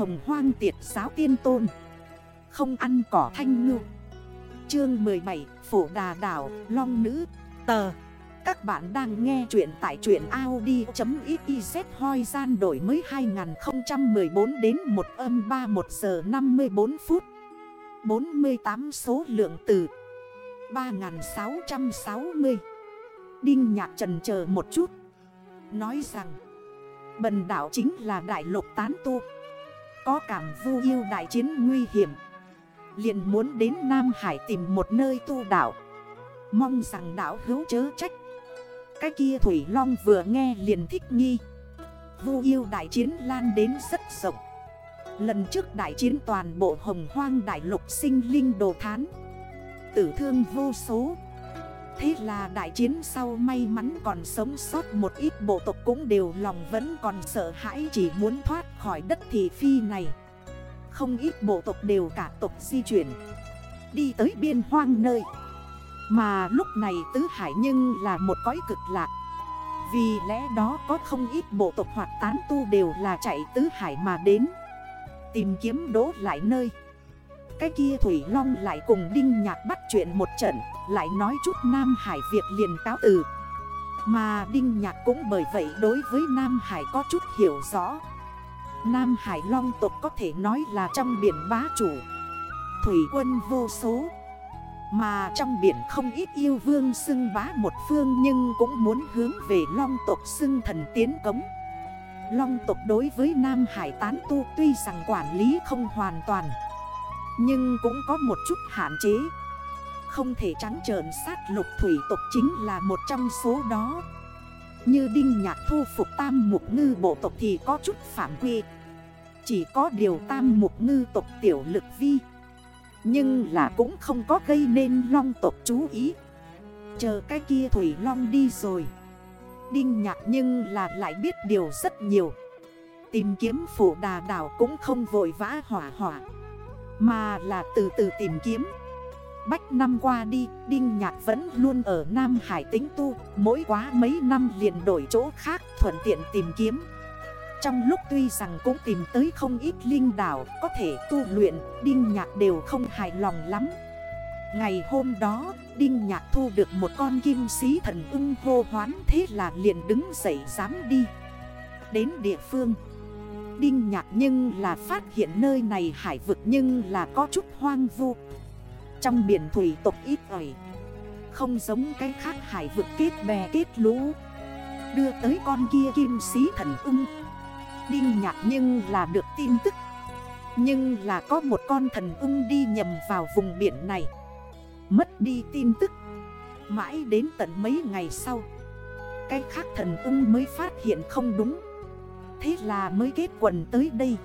hồng hoang tiệt giáo tiên tôn. Không ăn cỏ thanh ngư. Chương 17 Phổ Đà Đảo, Long Nữ. Tờ. Các bạn đang nghe chuyện tại chuyện Audi.xyz hoi gian đổi mới 2014 đến 1 âm 31 giờ 54 phút. 48 số lượng từ 3660 Đinh Nhạc trần chờ một chút. Nói rằng, Bần đảo chính là đại lục tán tu. Có cảm vu yêu đại chiến nguy hiểm. Liền muốn đến Nam Hải tìm một nơi tu đảo Mong rằng đảo hữu chớ trách. Cái kia Thủy Long vừa nghe liền thích nghi. Vu yêu đại chiến lan đến rất rộng. Lần trước đại chiến toàn bộ hồng hoang đại lục sinh linh đồ thán. Tử thương vô số. Thế là đại chiến sau may mắn còn sống sót một ít bộ tộc cũng đều lòng vẫn còn sợ hãi chỉ muốn thoát khỏi đất thị phi này. Không ít bộ tộc đều cả tộc di chuyển, Đi tới biên hoang nơi. Mà lúc này Tứ Hải nhưng là một cõi cực lạc. Vì lẽ đó có không ít bộ tộc hoặc tán tu đều là chạy Tứ Hải mà đến, Tìm kiếm đỗ lại nơi cái kia Thủy Long lại cùng Đinh Nhạc bắt chuyện một trận, Lại nói chút Nam Hải việc liền cáo từ. Mà Đinh Nhạc cũng bởi vậy đối với Nam Hải có chút hiểu rõ. Nam Hải Long tộc có thể nói là trong biển bá chủ, Thủy quân vô số. Mà trong biển không ít yêu vương xưng bá một phương Nhưng cũng muốn hướng về Long tộc xưng thần tiến cống. Long tộc đối với Nam Hải tán tu tuy rằng quản lý không hoàn toàn nhưng cũng có một chút hạn chế. Không thể trắng trợn sát lục thủy tộc chính là một trong số đó. Như Đinh Nhạc thu phục tam mục ngư bộ tộc thì có chút phạm quy. Chỉ có điều tam mục ngư tộc tiểu lực vi. Nhưng là cũng không có gây nên long tộc chú ý. Chờ cái kia Thủy Long đi rồi. Đinh Nhạc nhưng là lại biết điều rất nhiều. Tìm kiếm phủ đà đảo cũng không vội vã hỏa hỏa mà là từ từ tìm kiếm. Bách năm qua đi, Đinh Nhạc vẫn luôn ở Nam Hải tính tu. Mỗi quá mấy năm liền đổi chỗ khác, thuận tiện tìm kiếm. Trong lúc tuy rằng cũng tìm tới không ít linh đảo, Có thể tu luyện, Đinh Nhạc đều không hài lòng lắm. Ngày hôm đó, Đinh Nhạc thu được một con kim sĩ thần ưng hô hoán Thế là liền đứng dậy dám đi. Đến địa phương Đinh nhạc nhưng là phát hiện nơi này hải vực nhưng là có chút hoang vu. Trong biển thủy tộc ít ỏi, Không giống cái khác hải vực kết bè kết lũ. Đưa tới con kia kim sĩ thần ung Đinh nhạc nhưng là được tin tức. Nhưng là có một con thần ung đi nhầm vào vùng biển này. Mất đi tin tức. Mãi đến tận mấy ngày sau, Cái khác thần ung mới phát hiện không đúng. Thế là mới kết quần tới đây.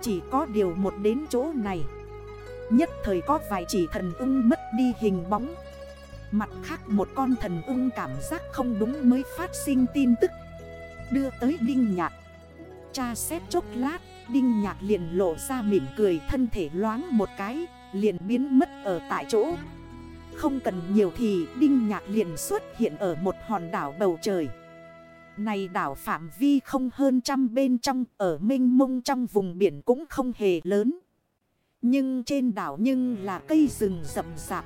Chỉ có điều một đến chỗ này. Nhất thời có vài chỉ thần ưng mất đi hình bóng. Mặt khác một con thần ưng cảm giác không đúng mới phát sinh tin tức. Đưa tới Đinh Nhạc. Cha xét chốc lát, Đinh Nhạc liền lộ ra mỉm cười, thân thể loáng một cái, Liền biến mất ở tại chỗ. Không cần nhiều thì Đinh Nhạc liền xuất hiện ở một hòn đảo bầu trời này đảo phạm vi không hơn trăm bên trong, ở mênh mông trong vùng biển cũng không hề lớn. Nhưng trên đảo nhưng là cây rừng rậm rạp.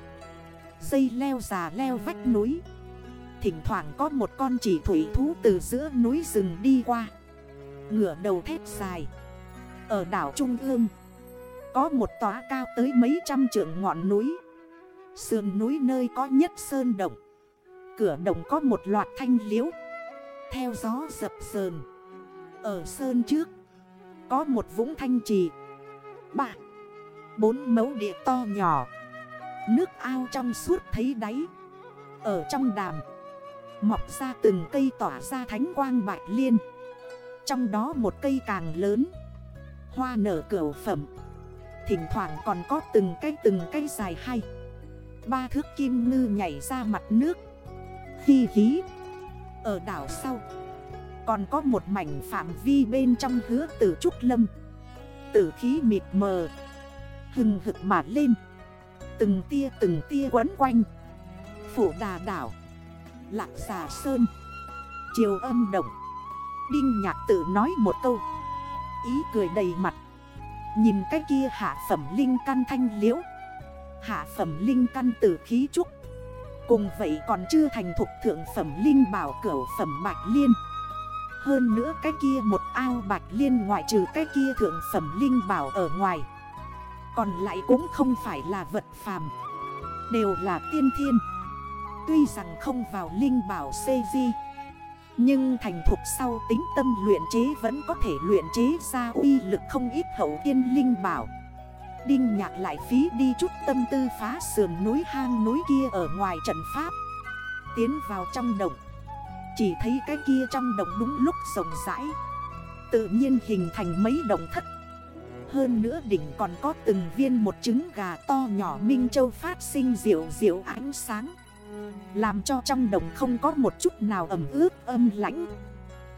Dây leo già leo vách núi. Thỉnh thoảng có một con chỉ thủy thú từ giữa núi rừng đi qua. Ngửa đầu thép dài. Ở đảo Trung ương. Có một tòa cao tới mấy trăm trượng ngọn núi. Sườn núi nơi có nhất sơn động. Cửa động có một loạt thanh liễu theo gió dập sờn Ở sơn trước, Có một vũng thanh trì. Bạc Bốn mấu địa to nhỏ. Nước ao trong suốt thấy đáy. Ở trong đàm, Mọc ra từng cây tỏa ra thánh quang bạch liên. Trong đó một cây càng lớn, Hoa nở cửa phẩm. Thỉnh thoảng còn có từng cây từng cây dài hay Ba thước kim ngư nhảy ra mặt nước. Khi hí ở đảo sau. Còn có một mảnh phạm vi bên trong hứa tử trúc lâm. Tử khí mịt mờ, Hừng hực mà lên. Từng tia từng tia quấn quanh. Phủ đà đảo, Lạc xà sơn, Chiều âm động. Đinh nhạc tự nói một câu. Ý cười đầy mặt. Nhìn cái kia hạ phẩm linh căn thanh liễu. Hạ phẩm linh căn tử khí trúc Cùng vậy còn chưa thành thục thượng phẩm linh bảo cửu phẩm bạch liên. Hơn nữa cái kia một ao bạch liên ngoại trừ cái kia thượng phẩm linh bảo ở ngoài. Còn lại cũng không phải là vật phàm. Đều là tiên thiên. Tuy rằng không vào linh bảo CG Nhưng thành thục sau tính tâm luyện chế vẫn có thể luyện chế ra uy lực không ít hậu tiên linh bảo. Đinh nhạc lại phí đi chút tâm tư phá sườn núi hang núi kia ở ngoài trận pháp. Tiến vào trong đồng Chỉ thấy cái kia trong đồng đúng lúc rộng rãi. Tự nhiên hình thành mấy đồng thất. Hơn nữa đỉnh còn có từng viên một trứng gà to nhỏ Minh Châu phát sinh diệu diệu ánh sáng. Làm cho trong đồng không có một chút nào ẩm ướt âm lãnh.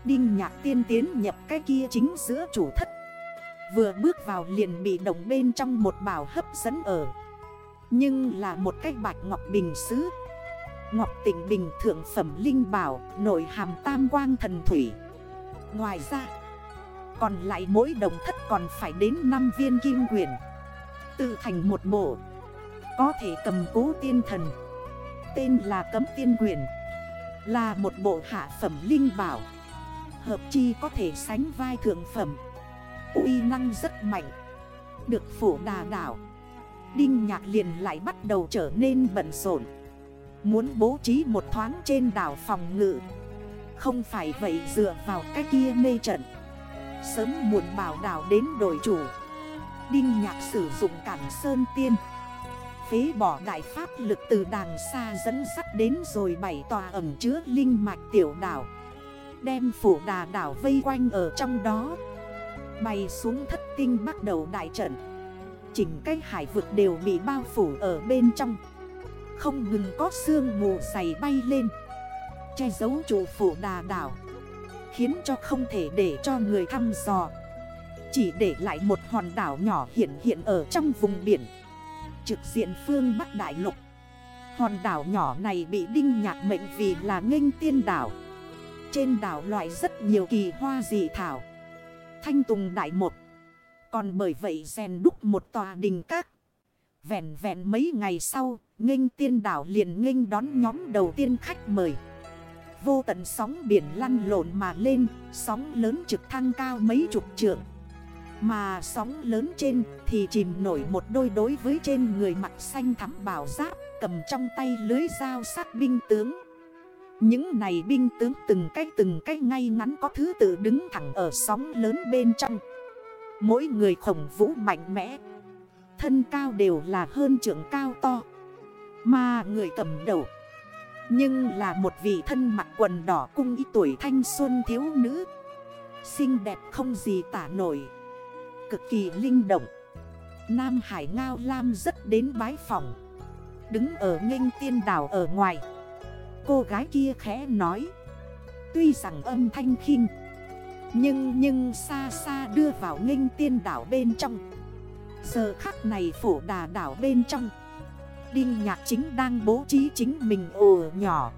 Đinh nhạc tiên tiến nhập cái kia chính giữa chủ thất. Vừa bước vào liền bị đồng bên trong một bảo hấp dẫn ở. Nhưng là một cái bạch ngọc bình xứ. Ngọc tịnh bình thượng phẩm linh bảo, Nội hàm tam quang thần thủy. Ngoài ra, Còn lại mỗi đồng thất còn phải đến 5 viên kim quyển Tự thành một bộ. Có thể cầm cố tiên thần. Tên là cấm tiên quyển Là một bộ hạ phẩm linh bảo. Hợp chi có thể sánh vai thượng phẩm uy năng rất mạnh. Được phủ đà đảo. Đinh nhạc liền lại bắt đầu trở nên bận rộn. Muốn bố trí một thoáng trên đảo phòng ngự. Không phải vậy dựa vào cái kia mê trận. Sớm muộn bảo đảo đến đổi chủ. Đinh nhạc sử dụng cản sơn tiên. Phế bỏ đại pháp lực từ đàng xa dẫn sắt đến rồi bảy tòa ẩm chứa linh mạch tiểu đảo. Đem phủ đà đảo vây quanh ở trong đó. Bay xuống thất tinh bắt đầu đại trận. Chỉnh cái hải vực đều bị bao phủ ở bên trong. Không ngừng có sương mù dày bay lên. Che giấu chủ phủ đà đảo. Khiến cho không thể để cho người thăm dò. Chỉ để lại một hòn đảo nhỏ hiện hiện ở trong vùng biển. Trực diện phương Bắc Đại Lục. Hòn đảo nhỏ này bị đinh nhạc mệnh vì là nghênh tiên đảo. Trên đảo loại rất nhiều kỳ hoa dị thảo thanh tùng đại một. Còn bởi vậy rèn đúc một tòa đình các. Vẹn vẹn mấy ngày sau, nghênh tiên đảo liền nghênh đón nhóm đầu tiên khách mời. Vô tận sóng biển lăn lộn mà lên, sóng lớn trực thăng cao mấy chục trượng. Mà sóng lớn trên thì chìm nổi một đôi đối với trên người mặt xanh thắm bảo giáp Cầm trong tay lưới dao sát binh tướng những này binh tướng từng cách từng cách ngay ngắn có thứ tự đứng thẳng ở sóng lớn bên trong. Mỗi người khổng vũ mạnh mẽ. Thân cao đều là hơn trưởng cao to. Mà người cầm đầu. Nhưng là một vị thân mặc quần đỏ cung y tuổi thanh xuân thiếu nữ. Xinh đẹp không gì tả nổi. Cực kỳ linh động. Nam Hải Ngao Lam rất đến bái phòng Đứng ở nghênh tiên đảo ở ngoài. Cô gái kia khẽ nói. Tuy rằng âm thanh khinh, Nhưng nhưng xa xa đưa vào nghênh tiên đảo bên trong. Giờ khắc này phổ đà đảo bên trong, Đinh nhạc chính đang bố trí chính mình ồ nhỏ.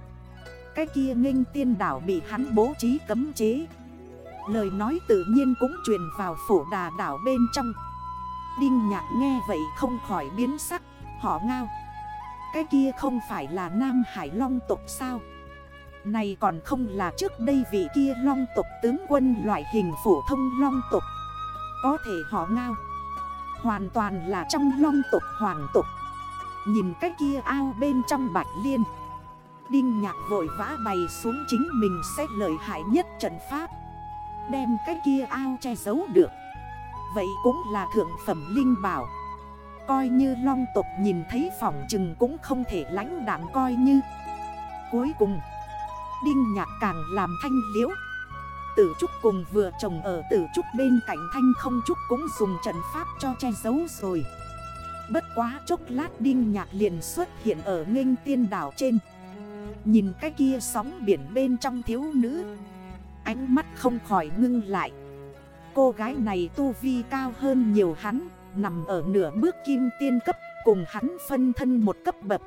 Cái kia nghênh tiên đảo bị hắn bố trí cấm chế. Lời nói tự nhiên cũng truyền vào phổ đà đảo bên trong. Đinh nhạc nghe vậy không khỏi biến sắc, Họ ngao cái kia không phải là Nam Hải Long tộc sao? Này còn không là trước đây vị kia Long tộc tướng quân loại hình phổ thông Long tộc. Có thể họ ngao. Hoàn toàn là trong Long tộc hoàng tộc. Nhìn cái kia ao bên trong bạch liên. Đinh nhạc vội vã bày xuống chính mình sẽ lợi hại nhất trận pháp. Đem cái kia ao che giấu được. Vậy cũng là thượng phẩm linh bảo. Coi như long Tục nhìn thấy phòng chừng cũng không thể lãnh đảm coi như. Cuối cùng, Đinh nhạc càng làm thanh liễu. Tử trúc cùng vừa trồng ở tử trúc bên cạnh thanh không trúc cũng dùng trận pháp cho che giấu rồi. Bất quá chốc lát đinh nhạc liền xuất hiện ở nghênh tiên đảo trên. Nhìn cái kia sóng biển bên trong thiếu nữ, Ánh mắt không khỏi ngưng lại. Cô gái này tu vi cao hơn nhiều hắn. Nằm ở nửa bước kim tiên cấp, Cùng hắn phân thân một cấp bậc.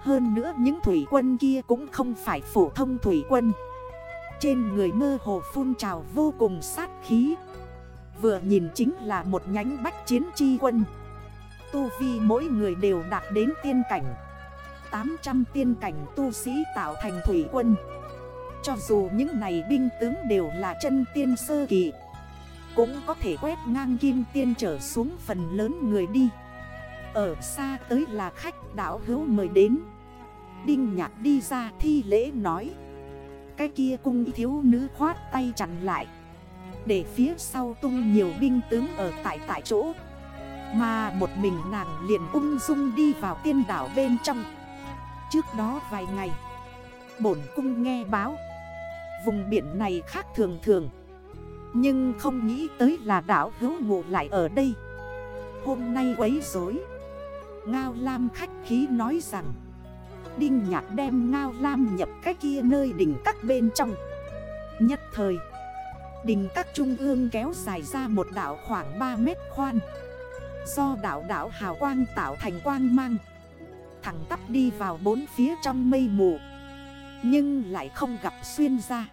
Hơn nữa những thủy quân kia cũng không phải phổ thông thủy quân. Trên người mơ hồ phun trào vô cùng sát khí. Vừa nhìn chính là một nhánh bách chiến chi quân. Tu vi mỗi người đều đạt đến tiên cảnh. 800 tiên cảnh tu sĩ tạo thành thủy quân. Cho dù những này binh tướng đều là chân tiên sơ kỳ cũng có thể quét ngang kim tiên trở xuống phần lớn người đi. Ở xa tới là khách đảo hữu mời đến. Đinh nhạc đi ra thi lễ nói. Cái kia cung thiếu nữ khoát tay chặn lại. Để phía sau tung nhiều binh tướng ở tại tại chỗ. Mà một mình nàng liền ung dung đi vào tiên đảo bên trong. Trước đó vài ngày, Bổn cung nghe báo. Vùng biển này khác thường thường. Nhưng không nghĩ tới là đảo hữu ngủ lại ở đây. Hôm nay quấy rối. Ngao Lam khách khí nói rằng, Đinh nhạc đem Ngao Lam nhập cái kia nơi đỉnh các bên trong. Nhất thời, Đỉnh các trung ương kéo dài ra một đảo khoảng 3 mét khoan. Do đảo đảo hào quang tạo thành quang mang, Thẳng tắp đi vào bốn phía trong mây mù. Nhưng lại không gặp xuyên ra.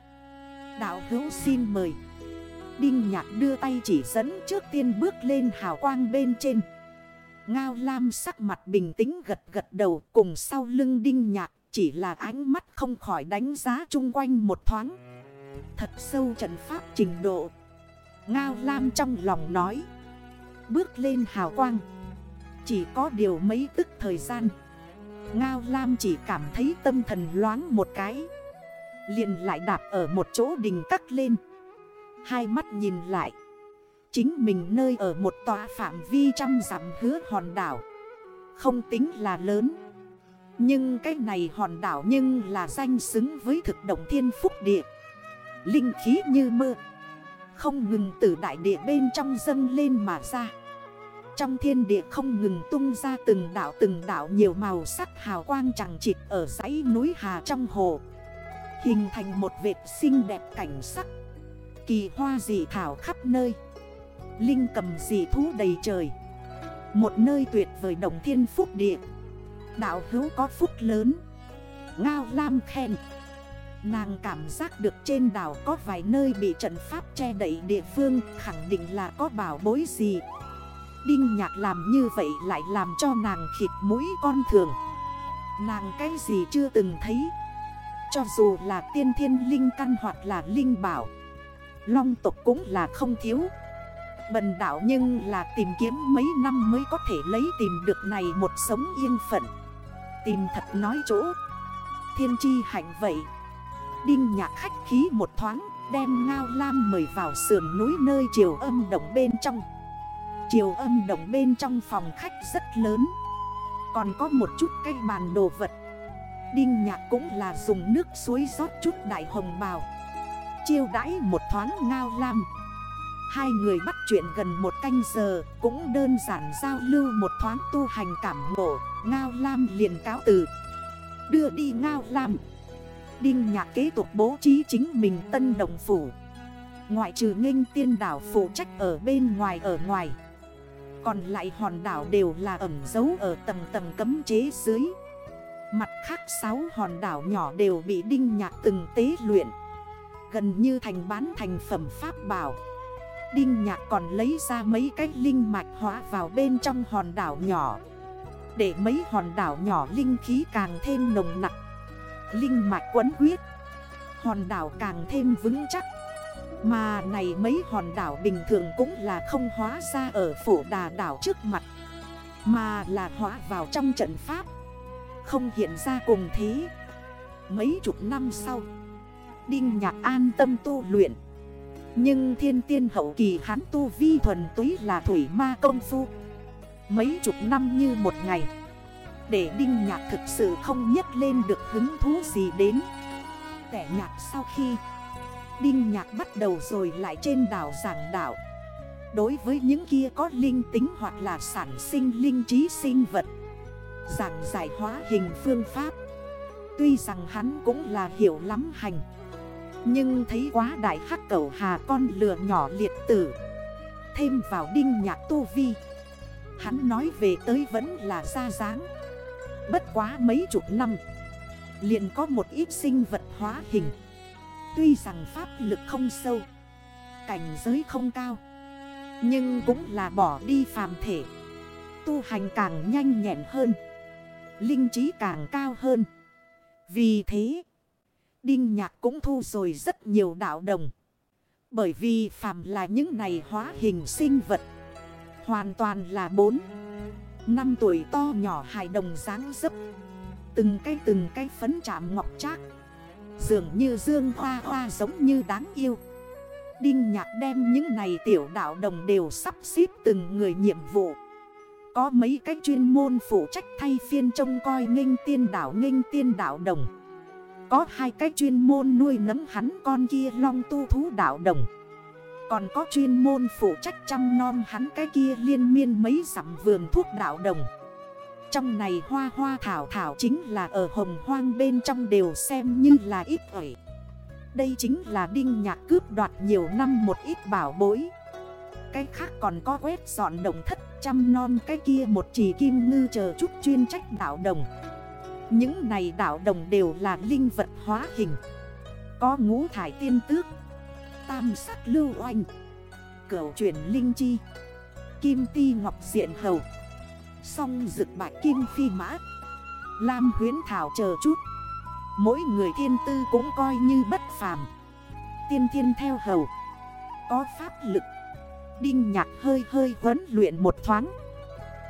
Đạo hữu xin mời. Đinh nhạc đưa tay chỉ dẫn trước tiên bước lên hào quang bên trên. Ngao Lam sắc mặt bình tĩnh gật gật đầu cùng sau lưng đinh nhạc, Chỉ là ánh mắt không khỏi đánh giá chung quanh một thoáng. Thật sâu trận pháp trình độ. Ngao Lam trong lòng nói, Bước lên hào quang, Chỉ có điều mấy tức thời gian. Ngao Lam chỉ cảm thấy tâm thần loáng một cái, liền lại đạp ở một chỗ đình cắt lên. Hai mắt nhìn lại. Chính mình nơi ở một tòa phạm vi trăm dặm hứa hòn đảo. Không tính là lớn. Nhưng cái này hòn đảo nhưng là danh xứng với thực động thiên phúc địa. Linh khí như mưa. Không ngừng từ đại địa bên trong dâng lên mà ra. Trong thiên địa không ngừng tung ra từng đảo từng đảo nhiều màu sắc hào quang chẳng chịt ở dãy núi Hà trong hồ. Hình thành một vệt xinh đẹp cảnh sắc. Kỳ hoa dị thảo khắp nơi. Linh cầm dị thú đầy trời. Một nơi tuyệt vời đồng thiên phúc địa. Đạo hữu có phúc lớn. Ngao Lam khen. Nàng cảm giác được trên đảo có vài nơi bị trận pháp che đẩy địa phương, Khẳng định là có bảo bối gì. Đinh nhạc làm như vậy lại làm cho nàng khịt mũi con thường. Nàng cái gì chưa từng thấy. Cho dù là tiên thiên linh căn hoặc là linh bảo Long tộc cũng là không thiếu. Bần đảo nhưng là tìm kiếm mấy năm mới có thể lấy tìm được này một sống yên phận. Tìm thật nói chỗ. Thiên chi hạnh vậy. Đinh nhạc khách khí một thoáng, Đem ngao lam mời vào sườn núi nơi chiều âm động bên trong. Chiều âm động bên trong phòng khách rất lớn. Còn có một chút cây bàn đồ vật. Đinh nhạc cũng là dùng nước suối rót chút đại hồng bào. Chiêu đãi một thoáng ngao lam. Hai người bắt chuyện gần một canh giờ, Cũng đơn giản giao lưu một thoáng tu hành cảm ngộ, Ngao lam liền cáo từ. Đưa đi ngao lam. Đinh nhạc kế tục bố trí chính mình tân đồng phủ. Ngoại trừ nghênh tiên đảo phụ trách ở bên ngoài ở ngoài. Còn lại hòn đảo đều là ẩm dấu ở tầng tầng cấm chế dưới. Mặt khác 6 hòn đảo nhỏ đều bị đinh nhạc từng tế luyện. Gần như thành bán thành phẩm pháp bảo. Đinh nhạc còn lấy ra mấy cái linh mạch hóa vào bên trong hòn đảo nhỏ. Để mấy hòn đảo nhỏ linh khí càng thêm nồng nặng Linh mạch quấn quyết Hòn đảo càng thêm vững chắc. Mà này mấy hòn đảo bình thường cũng là không hóa ra ở phổ đà đảo trước mặt. Mà là hóa vào trong trận pháp. Không hiện ra cùng thế. Mấy chục năm sau Đinh Nhạc an tâm tu luyện. Nhưng thiên tiên hậu kỳ hắn tu vi thuần túy là thủy ma công phu. Mấy chục năm như một ngày. Để Đinh Nhạc thực sự không nhấc lên được hứng thú gì đến. Tẻ nhạc sau khi, Đinh nhạc bắt đầu rồi lại trên đảo giảng đảo Đối với những kia có linh tính hoặc là sản sinh linh trí sinh vật, Giảng giải hóa hình phương pháp. Tuy rằng hắn cũng là hiểu lắm hành nhưng thấy quá đại hắc cầu hà con lừa nhỏ liệt tử. Thêm vào đinh nhạc tu vi. Hắn nói về tới vẫn là ra dáng. Bất quá mấy chục năm. Liền có một ít sinh vật hóa hình. Tuy rằng pháp lực không sâu. Cảnh giới không cao. Nhưng cũng là bỏ đi phàm thể. Tu hành càng nhanh nhẹn hơn. Linh trí càng cao hơn. Vì thế Đinh nhạc cũng thu rồi rất nhiều đạo đồng. Bởi vì phàm là những này hóa hình sinh vật, Hoàn toàn là bốn, Năm tuổi to nhỏ hài đồng dáng dấp. Từng cái từng cái phấn chạm ngọc trác, Dường như dương hoa hoa giống như đáng yêu. Đinh nhạc đem những này tiểu đạo đồng đều sắp xếp từng người nhiệm vụ. Có mấy cái chuyên môn phụ trách thay phiên trông coi nghênh tiên đảo nghênh tiên đảo đồng. Có hai cái chuyên môn nuôi nấm hắn con kia long tu thú đảo đồng. Còn có chuyên môn phụ trách chăm non hắn cái kia liên miên mấy dặm vườn thuốc đảo đồng. Trong này hoa hoa thảo thảo chính là ở hồng hoang bên trong đều xem như là ít ỏi. Đây chính là đinh nhạc cướp đoạt nhiều năm một ít bảo bối. Cái khác còn có quét dọn đồng thất, chăm non cái kia một chỉ kim ngư chờ chút chuyên trách đảo đồng. Những này đảo đồng đều là linh vật hóa hình. Có ngũ thải tiên tước, Tam sắc lưu oanh, Cửu chuyển linh chi, Kim ti ngọc diện hầu, Song rực bạc kim phi mã, Lam huyến thảo chờ chút. Mỗi người thiên tư cũng coi như bất phàm. Tiên thiên theo hầu, Có pháp lực, Đinh nhạc hơi hơi huấn luyện một thoáng,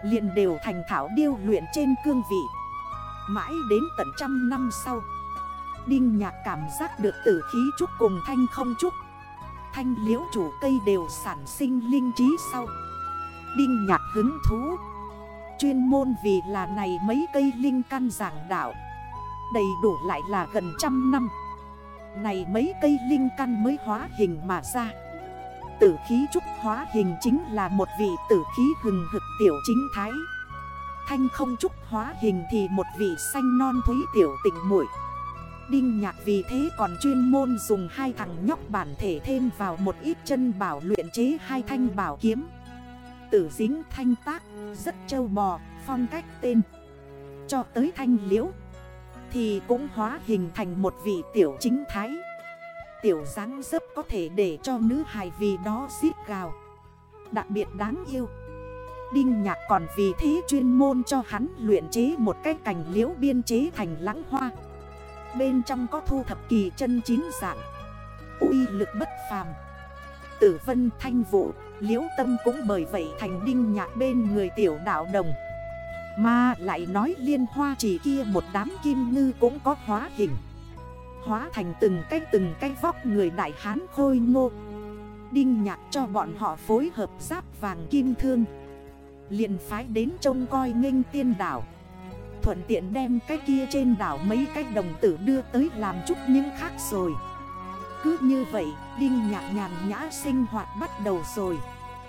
liền đều thành thảo điêu luyện trên cương vị. Mãi đến tận trăm năm sau, Đinh nhạc cảm giác được tử khí trúc cùng thanh không trúc. Thanh liễu chủ cây đều sản sinh linh trí sau. Đinh nhạc hứng thú, Chuyên môn vì là này mấy cây linh căn giảng đạo, Đầy đủ lại là gần trăm năm. Này mấy cây linh căn mới hóa hình mà ra. Tử khí trúc hóa hình chính là một vị tử khí hừng hực tiểu chính thái. Thanh không trúc hóa hình thì một vị xanh non thúy tiểu tỉnh muội. Đinh nhạc vì thế còn chuyên môn dùng hai thằng nhóc bản thể thêm vào một ít chân bảo luyện chế hai thanh bảo kiếm. Tử dính thanh tác, rất châu bò, phong cách tên. Cho tới thanh liễu thì cũng hóa hình thành một vị tiểu chính thái. Tiểu dáng dấp có thể để cho nữ hài vì đó giết gào. Đặc biệt đáng yêu. Đinh nhạc còn vì thế chuyên môn cho hắn luyện chế một cái cành liễu biên chế thành lãng hoa. Bên trong có thu thập kỳ chân chín dạng. Uy lực bất phàm. Tử vân thanh vụ Liễu tâm cũng bởi vậy thành đinh nhạc bên người tiểu đạo đồng. Mà lại nói liên hoa chỉ kia một đám kim ngư cũng có hóa hình. Hóa thành từng cái từng cái vóc người đại hán khôi ngô. Đinh nhạc cho bọn họ phối hợp giáp vàng kim thương liền phái đến trông coi nghênh tiên đảo. Thuận tiện đem cái kia trên đảo mấy cái đồng tử đưa tới làm chút những khác rồi. Cứ như vậy, Đinh nhạc nhàn nhã sinh hoạt bắt đầu rồi.